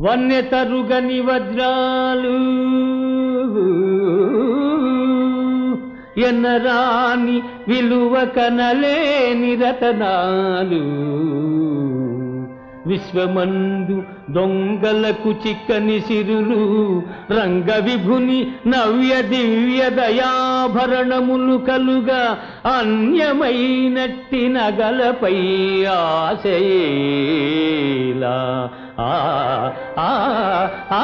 వన్యతరుగని వజ్రాలు ఎన్నరాని విలువ కనలేని రతనాలు. విశ్వమందు దొంగలకు చిక్కని సిరులు రంగ విభుని నవ్య దివ్య దయాభరణములు కలుగా అన్యమైనట్టి నగలపై ఆశయే. ఆ ఆ